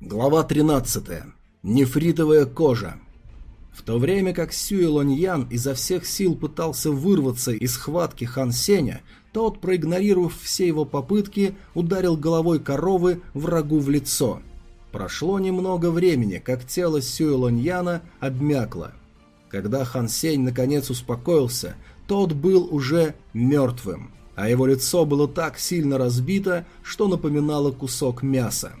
Глава 13. Нефритовая кожа. В то время как Сюэ Лоньян изо всех сил пытался вырваться из схватки Хан Сеня, тот, проигнорировав все его попытки, ударил головой коровы врагу в лицо. Прошло немного времени, как тело Сюэ Лоньяна обмякло. Когда Хан Сень наконец успокоился, тот был уже мертвым, а его лицо было так сильно разбито, что напоминало кусок мяса.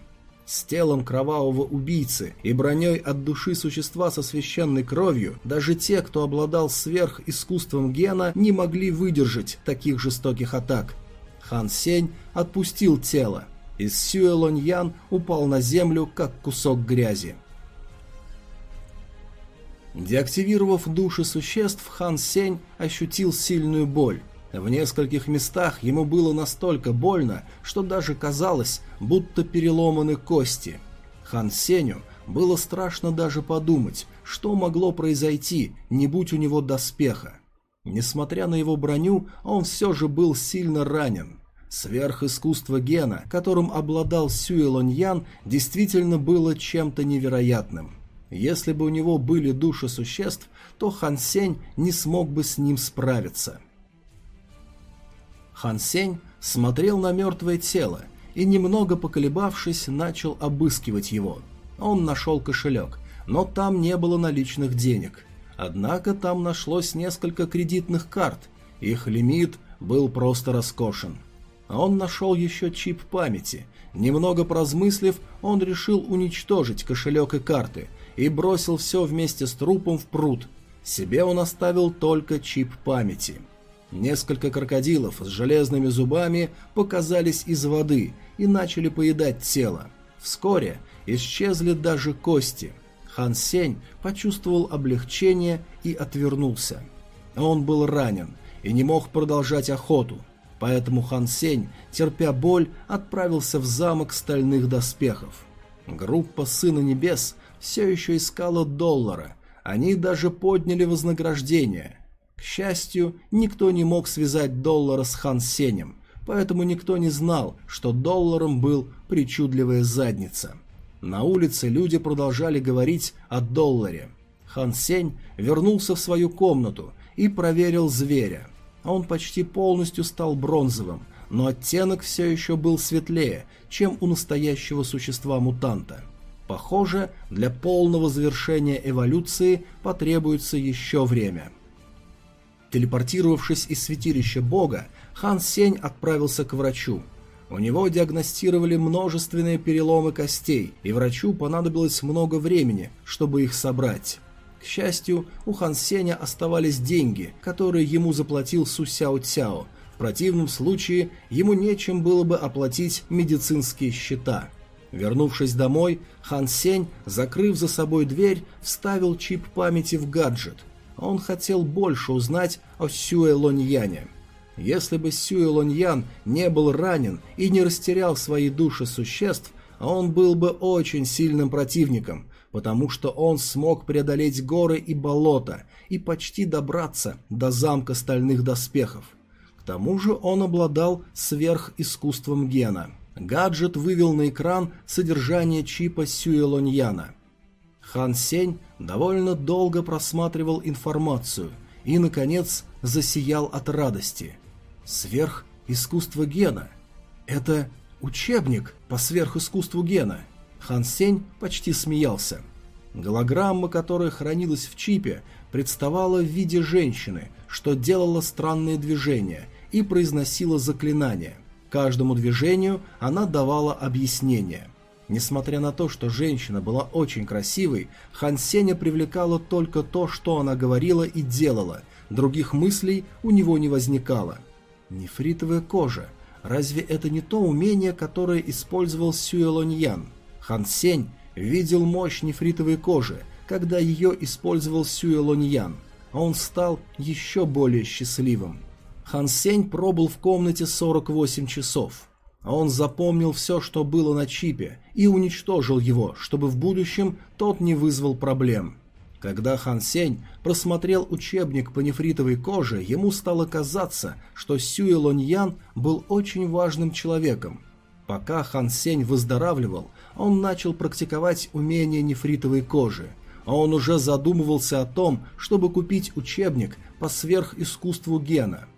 С телом кровавого убийцы и броней от души существа со священной кровью, даже те, кто обладал сверхискусством гена, не могли выдержать таких жестоких атак. Хан Сень отпустил тело, и Сюэ Лоньян упал на землю, как кусок грязи. Деактивировав души существ, Хан Сень ощутил сильную боль. В нескольких местах ему было настолько больно, что даже казалось, будто переломаны кости. Хан Сеню было страшно даже подумать, что могло произойти, не будь у него доспеха. Несмотря на его броню, он все же был сильно ранен. Сверхискусство гена, которым обладал Сюэ Лоньян, действительно было чем-то невероятным. Если бы у него были души существ, то Хан Сень не смог бы с ним справиться. Хан Сень смотрел на мертвое тело и, немного поколебавшись, начал обыскивать его. Он нашел кошелек, но там не было наличных денег. Однако там нашлось несколько кредитных карт, их лимит был просто роскошен. Он нашел еще чип памяти. Немного поразмыслив, он решил уничтожить кошелек и карты и бросил все вместе с трупом в пруд. Себе он оставил только чип памяти. Несколько крокодилов с железными зубами показались из воды и начали поедать тело. Вскоре исчезли даже кости. Хан Сень почувствовал облегчение и отвернулся. Он был ранен и не мог продолжать охоту, поэтому Хан Сень, терпя боль, отправился в замок стальных доспехов. Группа Сына Небес все еще искала доллара, они даже подняли вознаграждение – к счастью, никто не мог связать доллара с Хан Сенем, поэтому никто не знал, что долларом был причудливая задница. На улице люди продолжали говорить о долларе. Хан Сень вернулся в свою комнату и проверил зверя. Он почти полностью стал бронзовым, но оттенок все еще был светлее, чем у настоящего существа-мутанта. Похоже, для полного завершения эволюции потребуется еще время. Телепортировавшись из святилища бога, Хан Сень отправился к врачу. У него диагностировали множественные переломы костей, и врачу понадобилось много времени, чтобы их собрать. К счастью, у Хан Сеня оставались деньги, которые ему заплатил Су Сяо Цяо. В противном случае ему нечем было бы оплатить медицинские счета. Вернувшись домой, Хан Сень, закрыв за собой дверь, вставил чип памяти в гаджет – он хотел больше узнать о Сюэ Лоньяне. Если бы Сюэ Лоньян не был ранен и не растерял свои души существ, он был бы очень сильным противником, потому что он смог преодолеть горы и болота и почти добраться до замка стальных доспехов. К тому же он обладал сверхискусством гена. Гаджет вывел на экран содержание чипа Сюэ Лоньяна. Хан Сень довольно долго просматривал информацию и, наконец, засиял от радости. Сверхискусство гена. Это учебник по сверхискусству гена. Хан Сень почти смеялся. Голограмма, которая хранилась в чипе, представала в виде женщины, что делала странные движения и произносила заклинания. Каждому движению она давала объяснение – Несмотря на то, что женщина была очень красивой, Хан Сеня привлекало только то, что она говорила и делала, других мыслей у него не возникало. Нефритовая кожа. Разве это не то умение, которое использовал Сюэ Лоньян? Хан Сень видел мощь нефритовой кожи, когда ее использовал Сюэ Лоньян, а он стал еще более счастливым. Хан Сень пробыл в комнате 48 часов. А он запомнил все, что было на чипе, и уничтожил его, чтобы в будущем тот не вызвал проблем. Когда Хан Сень просмотрел учебник по нефритовой коже, ему стало казаться, что Сюэ Лоньян был очень важным человеком. Пока Хан Сень выздоравливал, он начал практиковать умение нефритовой кожи, а он уже задумывался о том, чтобы купить учебник по сверхискусству гена.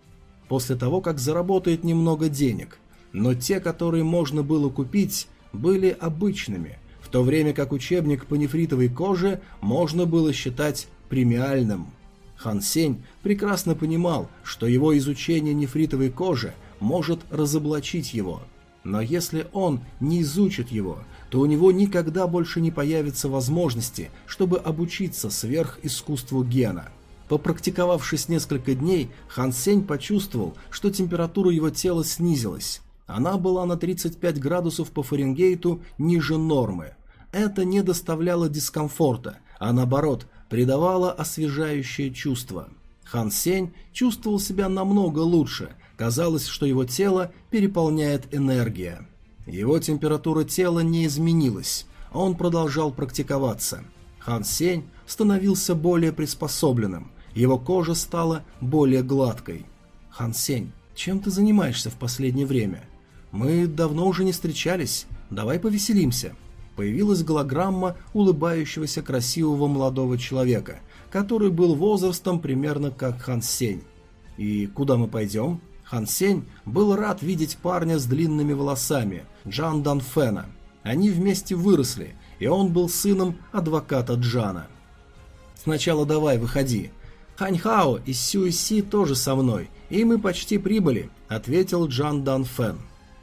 После того, как заработает немного денег. Но те, которые можно было купить, были обычными, в то время как учебник по нефритовой коже можно было считать премиальным. Хан Сень прекрасно понимал, что его изучение нефритовой кожи может разоблачить его. Но если он не изучит его, то у него никогда больше не появится возможности, чтобы обучиться сверхискусству гена. Попрактиковавшись несколько дней, Хан Сень почувствовал, что температура его тела снизилась. Она была на 35 градусов по Фаренгейту ниже нормы. Это не доставляло дискомфорта, а наоборот, придавало освежающее чувство. Хан Сень чувствовал себя намного лучше, казалось, что его тело переполняет энергия. Его температура тела не изменилась, а он продолжал практиковаться. Хан Сень становился более приспособленным, его кожа стала более гладкой. «Хан Сень, чем ты занимаешься в последнее время? Мы давно уже не встречались, давай повеселимся». Появилась голограмма улыбающегося красивого молодого человека, который был возрастом примерно как Хан Сень. «И куда мы пойдем?» Хан Сень был рад видеть парня с длинными волосами, Джан Дан Фэна. Они вместе выросли, и он был сыном адвоката Джана. «Сначала давай, выходи. Ханьхао и Сюйси тоже со мной, и мы почти прибыли», — ответил Джан Дан Фэн.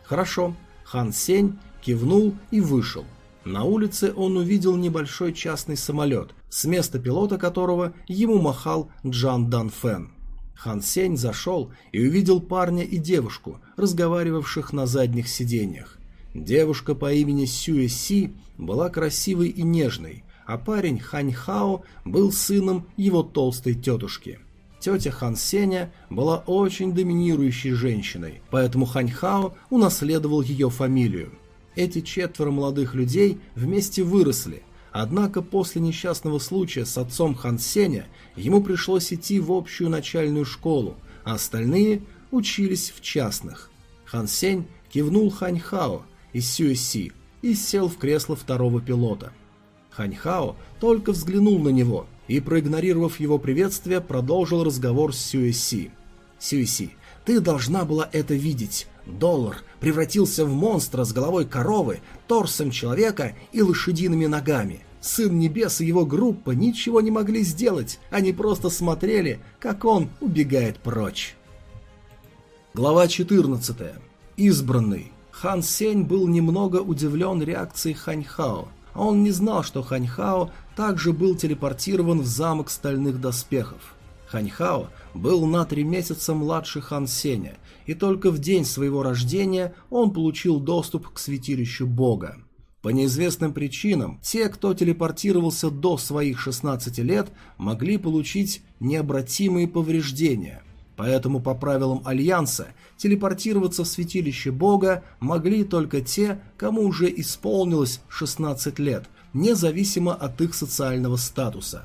«Хорошо». Хан Сень кивнул и вышел. На улице он увидел небольшой частный самолет, с места пилота которого ему махал Джан Дан Фэн. Хан Сень зашел и увидел парня и девушку, разговаривавших на задних сиденьях. Девушка по имени Сюэ Си была красивой и нежной, а парень Хань Хао был сыном его толстой тетушки. Тетя Хан Сеня была очень доминирующей женщиной, поэтому Хань Хао унаследовал ее фамилию. Эти четверо молодых людей вместе выросли – Однако после несчастного случая с отцом Хан Сеня ему пришлось идти в общую начальную школу, а остальные учились в частных. Хан Сень кивнул Хань Хао из Сюэси и сел в кресло второго пилота. Хань Хао только взглянул на него и, проигнорировав его приветствие, продолжил разговор с Сюэси. «Сюэси, ты должна была это видеть. Доллар превратился в монстра с головой коровы, торсом человека и лошадиными ногами. Сын Небес и его группа ничего не могли сделать, они просто смотрели, как он убегает прочь. Глава 14. Избранный. Хан Сень был немного удивлен реакцией Ханьхао. Он не знал, что Ханьхао также был телепортирован в замок стальных доспехов. Ханьхао был на три месяца младше Хан Сеня, и только в день своего рождения он получил доступ к святилищу Бога. По неизвестным причинам, те, кто телепортировался до своих 16 лет, могли получить необратимые повреждения. Поэтому по правилам Альянса телепортироваться в святилище Бога могли только те, кому уже исполнилось 16 лет, независимо от их социального статуса.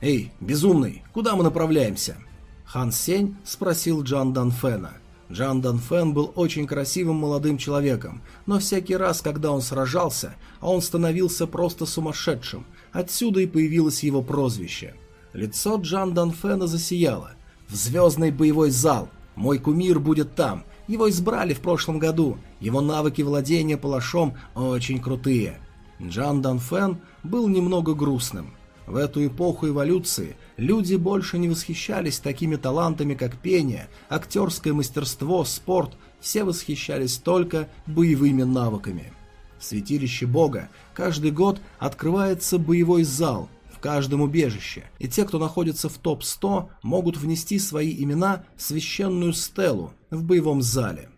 «Эй, безумный, куда мы направляемся?» Хан Сень спросил Джан Данфена. Джан Данфен был очень красивым молодым человеком, но всякий раз, когда он сражался, он становился просто сумасшедшим. Отсюда и появилось его прозвище. Лицо Джан Данфена засияло. «В звездный боевой зал! Мой кумир будет там! Его избрали в прошлом году! Его навыки владения палашом очень крутые!» Джан Данфен был немного грустным. В эту эпоху эволюции люди больше не восхищались такими талантами, как пение, актерское мастерство, спорт, все восхищались только боевыми навыками. В святилище Бога каждый год открывается боевой зал в каждом убежище, и те, кто находится в топ-100, могут внести свои имена в священную стелу в боевом зале.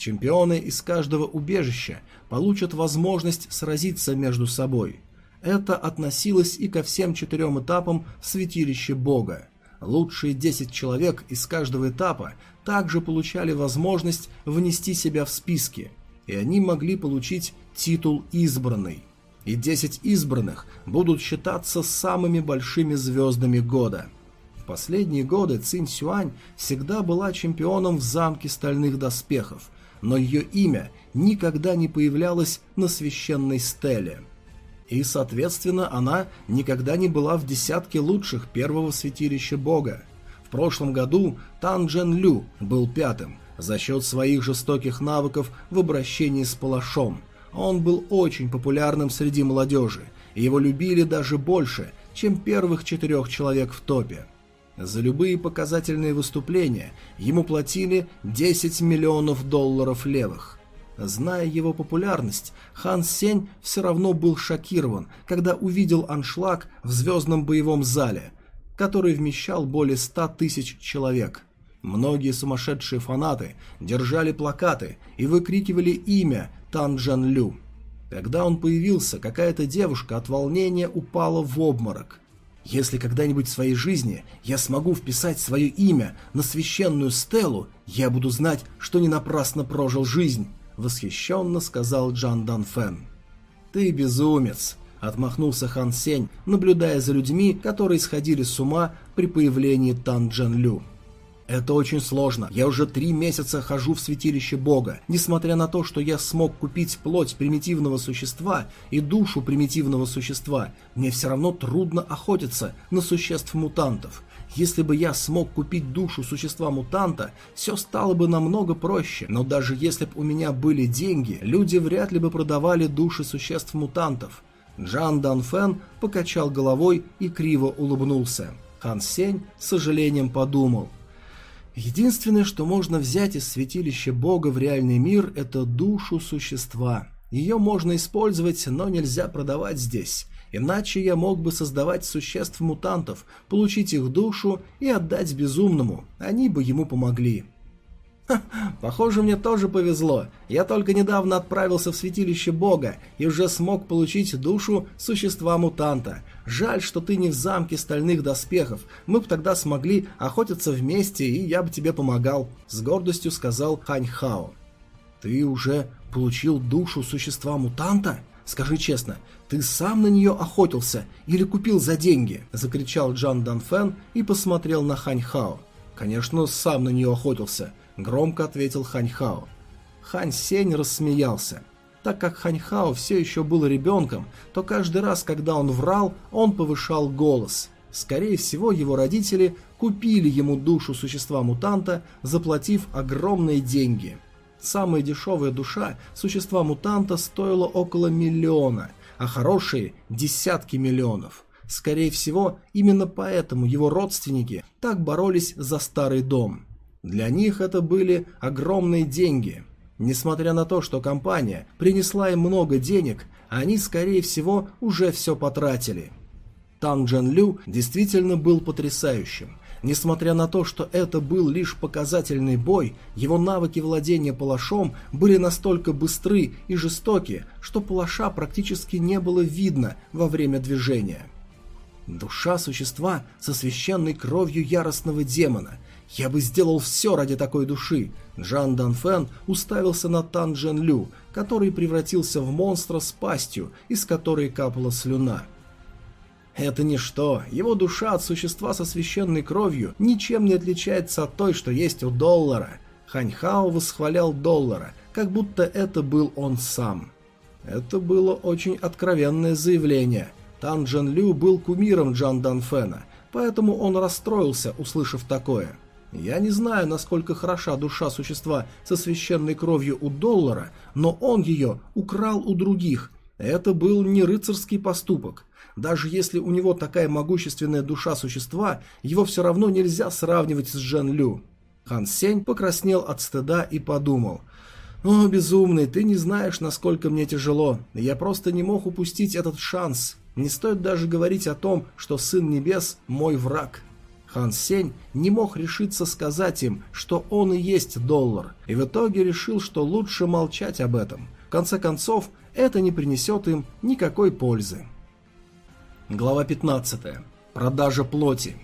Чемпионы из каждого убежища получат возможность сразиться между собой – это относилось и ко всем четырем этапам святилища Бога. Лучшие 10 человек из каждого этапа также получали возможность внести себя в списки, и они могли получить титул «Избранный». И 10 избранных будут считаться самыми большими звездами года. В последние годы Цинь Сюань всегда была чемпионом в замке стальных доспехов, но ее имя никогда не появлялась на священной стеле. И, соответственно, она никогда не была в десятке лучших первого святилища бога. В прошлом году Тан Джен Лю был пятым за счет своих жестоких навыков в обращении с палашом. Он был очень популярным среди молодежи, и его любили даже больше, чем первых четырех человек в топе. За любые показательные выступления ему платили 10 миллионов долларов левых. Зная его популярность, Хан Сень все равно был шокирован, когда увидел аншлаг в звездном боевом зале, который вмещал более 100 тысяч человек. Многие сумасшедшие фанаты держали плакаты и выкрикивали имя Тан Джан Лю. Когда он появился, какая-то девушка от волнения упала в обморок. Если когда-нибудь в своей жизни я смогу вписать свое имя на священную стелу, я буду знать, что не напрасно прожил жизнь, восхищенно сказал Джан Дан Фэн. Ты безумец, отмахнулся Хан Сень, наблюдая за людьми, которые сходили с ума при появлении Тан Джан Лю. Это очень сложно. Я уже три месяца хожу в святилище Бога. Несмотря на то, что я смог купить плоть примитивного существа и душу примитивного существа, мне все равно трудно охотиться на существ-мутантов. Если бы я смог купить душу существа-мутанта, все стало бы намного проще. Но даже если бы у меня были деньги, люди вряд ли бы продавали души существ-мутантов. Джан Дан Фэн покачал головой и криво улыбнулся. Хан Сень с сожалением подумал – Единственное, что можно взять из святилища Бога в реальный мир, это душу существа. Ее можно использовать, но нельзя продавать здесь. Иначе я мог бы создавать существ-мутантов, получить их душу и отдать безумному. Они бы ему помогли. Ха, похоже, мне тоже повезло. Я только недавно отправился в святилище Бога и уже смог получить душу существа-мутанта. Жаль, что ты не в замке стальных доспехов. Мы бы тогда смогли охотиться вместе, и я бы тебе помогал», — с гордостью сказал Хань Хао. «Ты уже получил душу существа-мутанта? Скажи честно, ты сам на нее охотился или купил за деньги?» — закричал Джан Дан Фэн и посмотрел на Хань Хао. «Конечно, сам на нее охотился», Громко ответил Ханьхао. Хань Сень рассмеялся. Так как Ханьхао все еще был ребенком, то каждый раз, когда он врал, он повышал голос. Скорее всего, его родители купили ему душу существа-мутанта, заплатив огромные деньги. Самая дешевая душа существа-мутанта стоила около миллиона, а хорошие – десятки миллионов. Скорее всего, именно поэтому его родственники так боролись за старый дом – для них это были огромные деньги. Несмотря на то, что компания принесла им много денег, они, скорее всего, уже все потратили. Тан Джен Лю действительно был потрясающим. Несмотря на то, что это был лишь показательный бой, его навыки владения палашом были настолько быстры и жестоки, что палаша практически не было видно во время движения. Душа существа со священной кровью яростного демона – «Я бы сделал все ради такой души!» Джан Дан Фэн уставился на Тан Джен Лю, который превратился в монстра с пастью, из которой капала слюна. Это ничто. Его душа от существа со священной кровью ничем не отличается от той, что есть у доллара. Ханьхао восхвалял доллара, как будто это был он сам. Это было очень откровенное заявление. Тан Джен Лю был кумиром Джан Дан Фэна, поэтому он расстроился, услышав такое. Я не знаю, насколько хороша душа существа со священной кровью у доллара, но он ее украл у других. Это был не рыцарский поступок. Даже если у него такая могущественная душа существа, его все равно нельзя сравнивать с Джен Лю. Хан Сень покраснел от стыда и подумал. «О, безумный, ты не знаешь, насколько мне тяжело. Я просто не мог упустить этот шанс. Не стоит даже говорить о том, что Сын Небес – мой враг». Хан Сень не мог решиться сказать им, что он и есть доллар, и в итоге решил, что лучше молчать об этом. В конце концов, это не принесет им никакой пользы. Глава 15. Продажа плоти.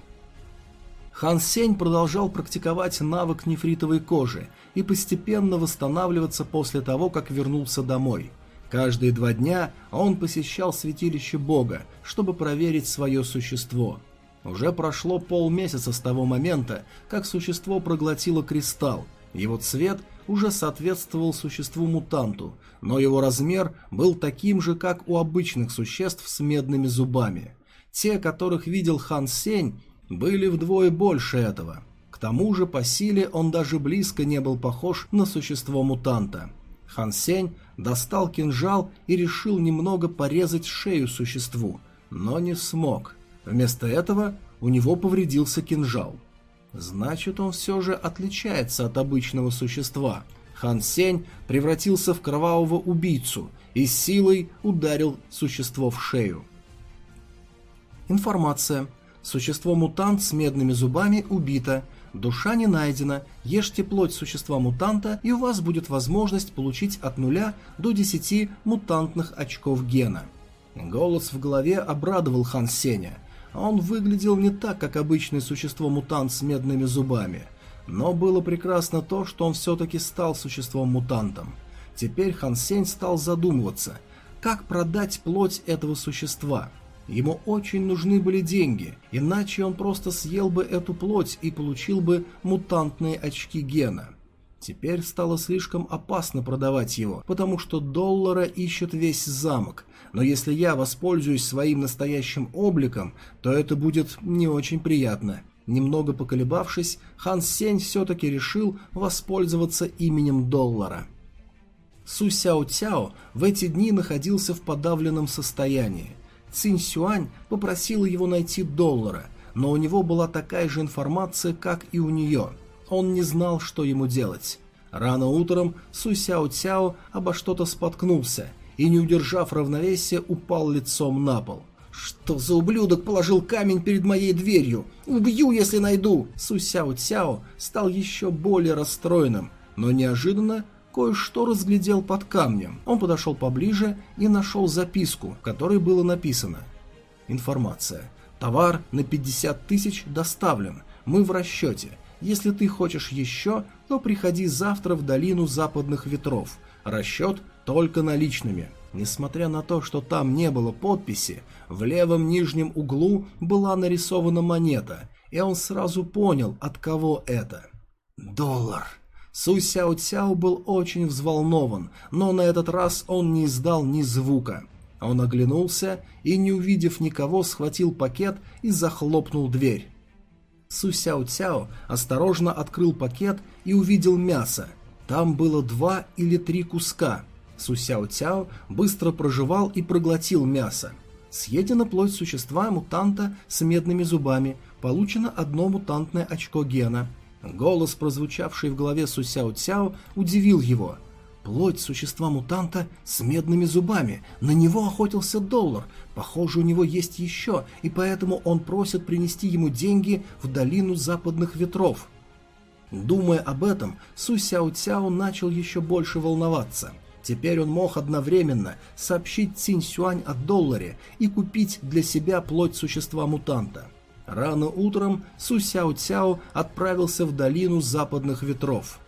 Хан Сень продолжал практиковать навык нефритовой кожи и постепенно восстанавливаться после того, как вернулся домой. Каждые два дня он посещал святилище Бога, чтобы проверить свое существо – уже прошло полмесяца с того момента, как существо проглотило кристалл. Его цвет уже соответствовал существу-мутанту, но его размер был таким же, как у обычных существ с медными зубами. Те, которых видел Хан Сень, были вдвое больше этого. К тому же по силе он даже близко не был похож на существо-мутанта. Хан Сень достал кинжал и решил немного порезать шею существу, но не смог. Вместо этого у него повредился кинжал. Значит, он все же отличается от обычного существа. Хан Сень превратился в кровавого убийцу и силой ударил существо в шею. Информация. Существо-мутант с медными зубами убито. Душа не найдена. Ешьте плоть существа-мутанта, и у вас будет возможность получить от 0 до 10 мутантных очков гена. Голос в голове обрадовал Хан Сеня. Он выглядел не так, как обычное существо-мутант с медными зубами. Но было прекрасно то, что он все-таки стал существом-мутантом. Теперь Хан Сень стал задумываться, как продать плоть этого существа – Ему очень нужны были деньги, иначе он просто съел бы эту плоть и получил бы мутантные очки гена. Теперь стало слишком опасно продавать его, потому что доллара ищет весь замок, но если я воспользуюсь своим настоящим обликом, то это будет не очень приятно. Немного поколебавшись, Хан Сень все-таки решил воспользоваться именем доллара. Су Сяо Цяо в эти дни находился в подавленном состоянии. Цинь Сюань попросила его найти доллара, но у него была такая же информация, как и у нее. Он не знал, что ему делать. Рано утром Су Сяо Цяо обо что-то споткнулся и, не удержав равновесия, упал лицом на пол. «Что за ублюдок положил камень перед моей дверью? Убью, если найду!» Су Сяо Цяо стал еще более расстроенным, но неожиданно кое-что разглядел под камнем. Он подошел поближе и нашел записку, в которой было написано. Информация. Товар на 50 тысяч доставлен. Мы в расчете. Если ты хочешь еще, то приходи завтра в долину западных ветров. Расчет только наличными. Несмотря на то, что там не было подписи, в левом нижнем углу была нарисована монета, и он сразу понял, от кого это. Доллар. Су Сяо Цяо был очень взволнован, но на этот раз он не издал ни звука. Он оглянулся и, не увидев никого, схватил пакет и захлопнул дверь. Су Сяо Цяо осторожно открыл пакет и увидел мясо. Там было два или три куска. Су Сяо Цяо быстро прожевал и проглотил мясо. Съедена плоть существа-мутанта с медными зубами, получено одно мутантное очко гена – Голос, прозвучавший в голове Сусяо Цяо, удивил его. Плоть существа-мутанта с медными зубами. На него охотился доллар. Похоже, у него есть еще, и поэтому он просит принести ему деньги в долину западных ветров. Думая об этом, Су Сяо Цяо начал еще больше волноваться. Теперь он мог одновременно сообщить Цинь Сюань о долларе и купить для себя плоть существа-мутанта. Рано утром Су Сяо Цяо отправился в долину западных ветров.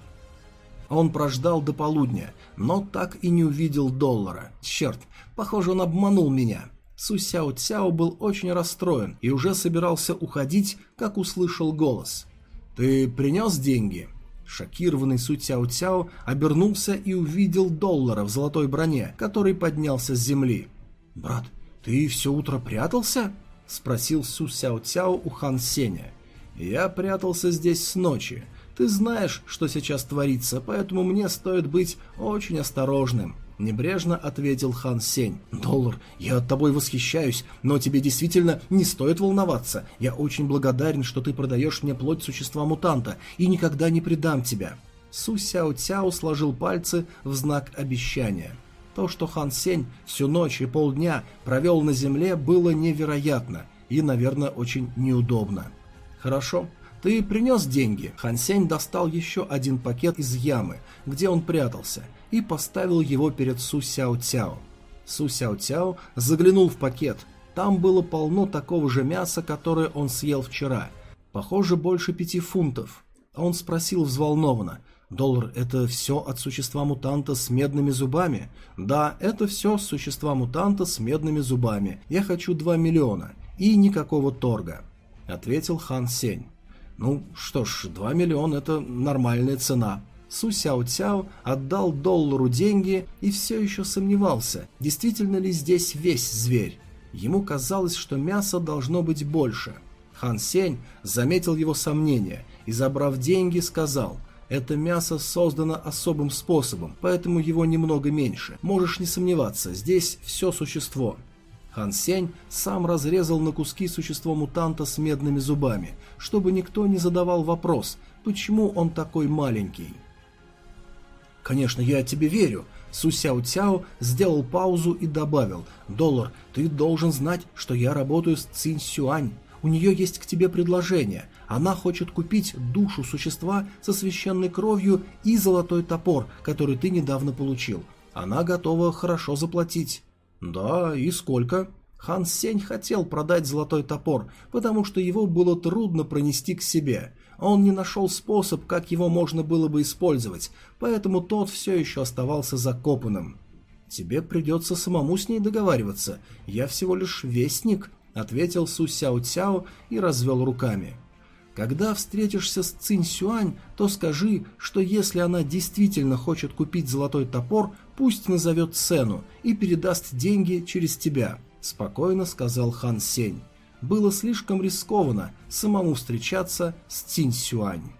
Он прождал до полудня, но так и не увидел доллара. Черт, похоже, он обманул меня. Су Сяо Цяо был очень расстроен и уже собирался уходить, как услышал голос. «Ты принес деньги?» Шокированный Су Цяо Цяо обернулся и увидел доллара в золотой броне, который поднялся с земли. «Брат, ты все утро прятался?» — спросил Су Сяо Цяо у Хан Сеня. «Я прятался здесь с ночи. Ты знаешь, что сейчас творится, поэтому мне стоит быть очень осторожным», — небрежно ответил Хан Сень. «Доллар, я тобой восхищаюсь, но тебе действительно не стоит волноваться. Я очень благодарен, что ты продаешь мне плоть существа-мутанта и никогда не предам тебя». Су Сяо Цяо сложил пальцы в знак обещания. То, что Хан Сень всю ночь и полдня провел на земле, было невероятно и, наверное, очень неудобно. «Хорошо, ты принес деньги?» Хан Сень достал еще один пакет из ямы, где он прятался, и поставил его перед Су Сяо Цяо. Су Сяо Цяо заглянул в пакет. Там было полно такого же мяса, которое он съел вчера. Похоже, больше пяти фунтов. Он спросил взволнованно, Доллар – это все от существа-мутанта с медными зубами? Да, это все существа-мутанта с медными зубами. Я хочу 2 миллиона. И никакого торга. Ответил Хан Сень. Ну, что ж, 2 миллиона – это нормальная цена. Су Сяо Цяо отдал доллару деньги и все еще сомневался, действительно ли здесь весь зверь. Ему казалось, что мяса должно быть больше. Хан Сень заметил его сомнения и, забрав деньги, сказал «Это мясо создано особым способом, поэтому его немного меньше. Можешь не сомневаться, здесь все существо». Хан Сень сам разрезал на куски существо мутанта с медными зубами, чтобы никто не задавал вопрос, почему он такой маленький. «Конечно, я тебе верю», Су Сяо Цяо сделал паузу и добавил «Доллар, ты должен знать, что я работаю с Цинь Сюань. У нее есть к тебе предложение. Она хочет купить душу существа со священной кровью и золотой топор, который ты недавно получил. Она готова хорошо заплатить». «Да, и сколько?» Хан Сень хотел продать золотой топор, потому что его было трудно пронести к себе. Он не нашел способ, как его можно было бы использовать, поэтому тот все еще оставался закопанным. «Тебе придется самому с ней договариваться. Я всего лишь вестник», — ответил Су Сяо Цяо и развел руками. Когда встретишься с Цинь Сюань, то скажи, что если она действительно хочет купить золотой топор, пусть назовет цену и передаст деньги через тебя», – спокойно сказал Хан Сень. Было слишком рискованно самому встречаться с Цинь Сюань.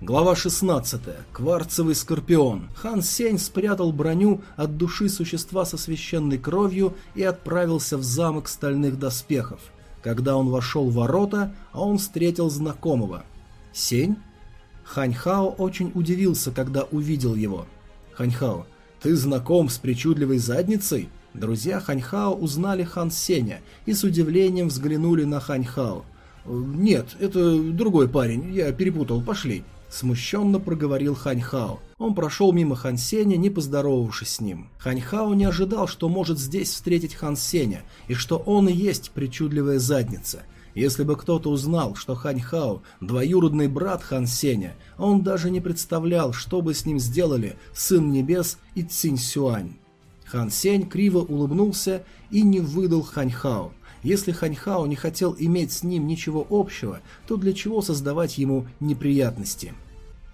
Глава 16. Кварцевый скорпион. Хан Сень спрятал броню от души существа со священной кровью и отправился в замок стальных доспехов – когда он вошел в ворота, а он встретил знакомого. «Сень?» Ханьхао очень удивился, когда увидел его. «Ханьхао, ты знаком с причудливой задницей?» Друзья Ханьхао узнали Хан Сеня и с удивлением взглянули на Ханьхао. «Нет, это другой парень, я перепутал, пошли», Смущенно проговорил Ханьхао. Он прошел мимо Хан Сеня, не поздоровавшись с ним. Ханьхао не ожидал, что может здесь встретить Хан Сеня, и что он и есть причудливая задница. Если бы кто-то узнал, что Ханьхао – двоюродный брат Хан Сеня, он даже не представлял, что бы с ним сделали Сын Небес и Цинь Сюань. Хан Сень криво улыбнулся и не выдал Ханьхао. Если Ханьхао не хотел иметь с ним ничего общего, то для чего создавать ему неприятности?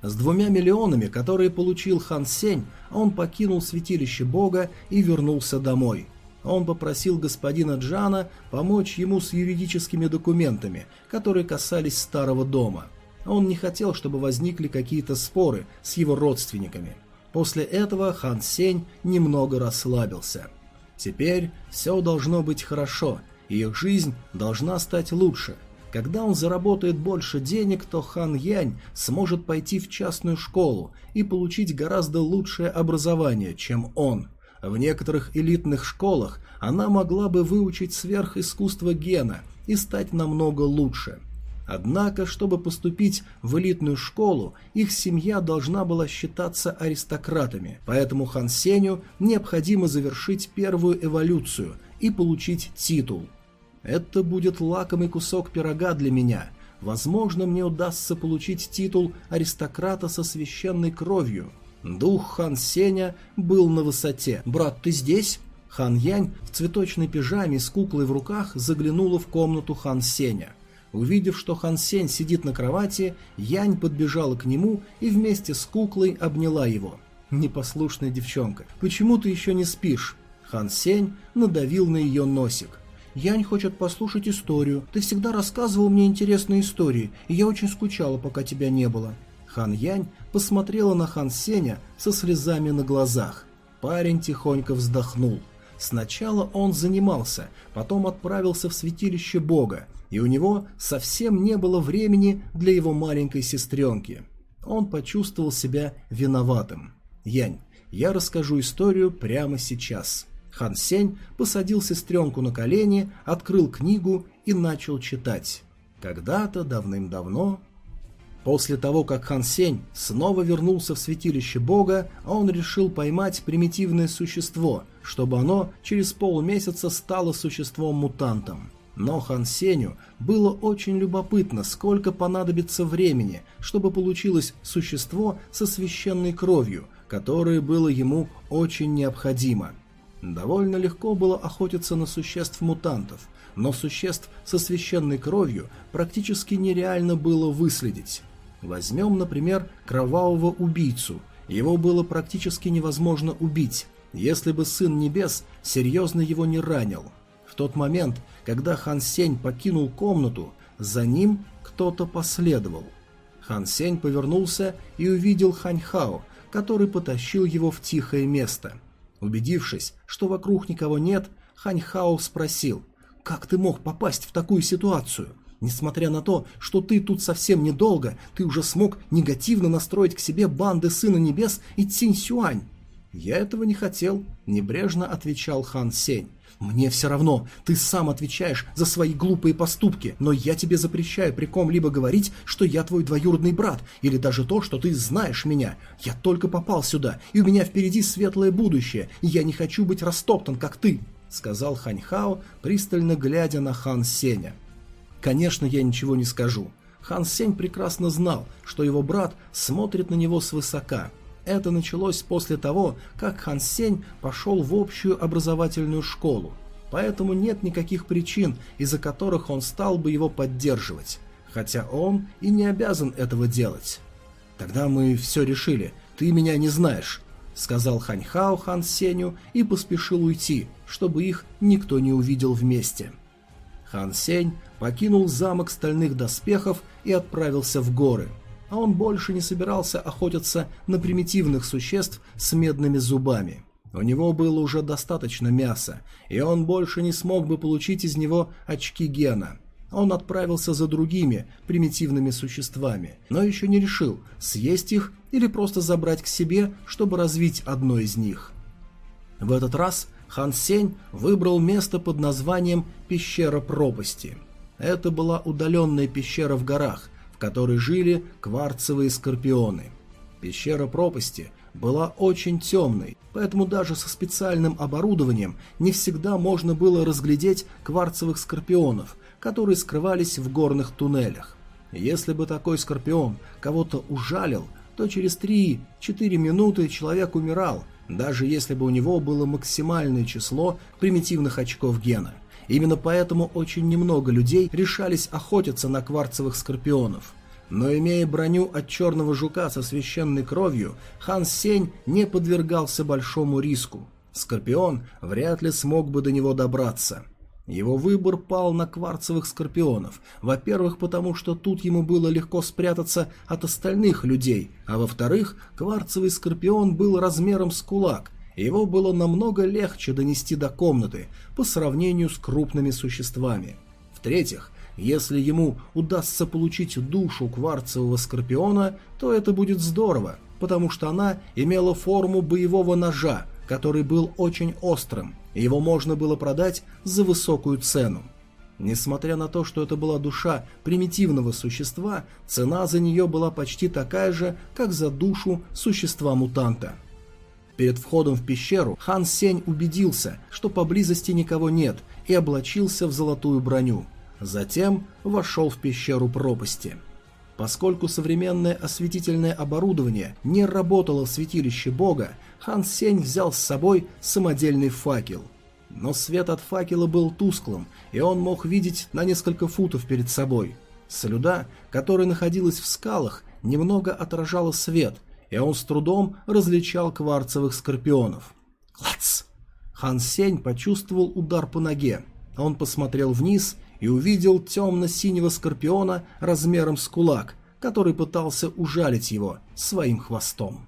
С двумя миллионами, которые получил Хан Сень, он покинул святилище бога и вернулся домой. Он попросил господина Джана помочь ему с юридическими документами, которые касались старого дома. Он не хотел, чтобы возникли какие-то споры с его родственниками. После этого Хан Сень немного расслабился. Теперь все должно быть хорошо – их жизнь должна стать лучше. Когда он заработает больше денег, то Хан Янь сможет пойти в частную школу и получить гораздо лучшее образование, чем он. В некоторых элитных школах она могла бы выучить сверхискусство гена и стать намного лучше. Однако, чтобы поступить в элитную школу, их семья должна была считаться аристократами, поэтому Хан Сеню необходимо завершить первую эволюцию и получить титул – это будет лакомый кусок пирога для меня. Возможно, мне удастся получить титул аристократа со священной кровью. Дух Хан Сеня был на высоте. «Брат, ты здесь?» Хан Янь в цветочной пижаме с куклой в руках заглянула в комнату Хан Сеня. Увидев, что Хан Сень сидит на кровати, Янь подбежала к нему и вместе с куклой обняла его. «Непослушная девчонка, почему ты еще не спишь?» Хан Сень надавил на ее носик. Янь хочет послушать историю. Ты всегда рассказывал мне интересные истории, и я очень скучала, пока тебя не было». Хан Янь посмотрела на Хан Сеня со слезами на глазах. Парень тихонько вздохнул. Сначала он занимался, потом отправился в святилище Бога, и у него совсем не было времени для его маленькой сестренки. Он почувствовал себя виноватым. «Янь, я расскажу историю прямо сейчас». Хан Сень посадил сестренку на колени, открыл книгу и начал читать. Когда-то, давным-давно... После того, как Хан Сень снова вернулся в святилище бога, он решил поймать примитивное существо, чтобы оно через полмесяца стало существом-мутантом. Но Хан Сеню было очень любопытно, сколько понадобится времени, чтобы получилось существо со священной кровью, которое было ему очень необходимо – Довольно легко было охотиться на существ-мутантов, но существ со священной кровью практически нереально было выследить. Возьмем, например, кровавого убийцу. Его было практически невозможно убить, если бы Сын Небес серьезно его не ранил. В тот момент, когда Хан Сень покинул комнату, за ним кто-то последовал. Хан Сень повернулся и увидел Хань Хао, который потащил его в тихое место. Убедившись, что вокруг никого нет, Хань Хао спросил, «Как ты мог попасть в такую ситуацию?» Несмотря на то, что ты тут совсем недолго, ты уже смог негативно настроить к себе банды Сына Небес и Цинь Сюань. Я этого не хотел, небрежно отвечал Хан Сень. «Мне все равно, ты сам отвечаешь за свои глупые поступки, но я тебе запрещаю при ком-либо говорить, что я твой двоюродный брат, или даже то, что ты знаешь меня. Я только попал сюда, и у меня впереди светлое будущее, и я не хочу быть растоптан, как ты», — сказал Хань Хао, пристально глядя на Хан Сеня. Конечно, я ничего не скажу. Хан Сень прекрасно знал, что его брат смотрит на него свысока. Это началось после того, как Хан Сень пошел в общую образовательную школу. Поэтому нет никаких причин, из-за которых он стал бы его поддерживать. Хотя он и не обязан этого делать. «Тогда мы все решили. Ты меня не знаешь», — сказал Хань Хао Хан Сеню и поспешил уйти, чтобы их никто не увидел вместе. Хан Сень покинул замок стальных доспехов и отправился в горы. А он больше не собирался охотиться на примитивных существ с медными зубами. У него было уже достаточно мяса, и он больше не смог бы получить из него очки гена. Он отправился за другими примитивными существами, но еще не решил, съесть их или просто забрать к себе, чтобы развить одно из них. В этот раз Хан Сень выбрал место под названием «Пещера пропасти». Это была удаленная пещера в горах, в которой жили кварцевые скорпионы. Пещера пропасти была очень темной, поэтому даже со специальным оборудованием не всегда можно было разглядеть кварцевых скорпионов, которые скрывались в горных туннелях. Если бы такой скорпион кого-то ужалил, то через 3-4 минуты человек умирал, даже если бы у него было максимальное число примитивных очков гена – Именно поэтому очень немного людей решались охотиться на кварцевых скорпионов. Но имея броню от черного жука со священной кровью, Хан Сень не подвергался большому риску. Скорпион вряд ли смог бы до него добраться. Его выбор пал на кварцевых скорпионов. Во-первых, потому что тут ему было легко спрятаться от остальных людей, а во-вторых, кварцевый скорпион был размером с кулак, его было намного легче донести до комнаты по сравнению с крупными существами. В-третьих, если ему удастся получить душу кварцевого скорпиона, то это будет здорово, потому что она имела форму боевого ножа, который был очень острым, и его можно было продать за высокую цену. Несмотря на то, что это была душа примитивного существа, цена за нее была почти такая же, как за душу существа-мутанта – Перед входом в пещеру Хан Сень убедился, что поблизости никого нет, и облачился в золотую броню. Затем вошел в пещеру пропасти. Поскольку современное осветительное оборудование не работало в святилище бога, Хан Сень взял с собой самодельный факел. Но свет от факела был тусклым, и он мог видеть на несколько футов перед собой. Слюда, которая находилась в скалах, немного отражала свет, и он с трудом различал кварцевых скорпионов. Клац! Хан Сень почувствовал удар по ноге. Он посмотрел вниз и увидел темно-синего скорпиона размером с кулак, который пытался ужалить его своим хвостом.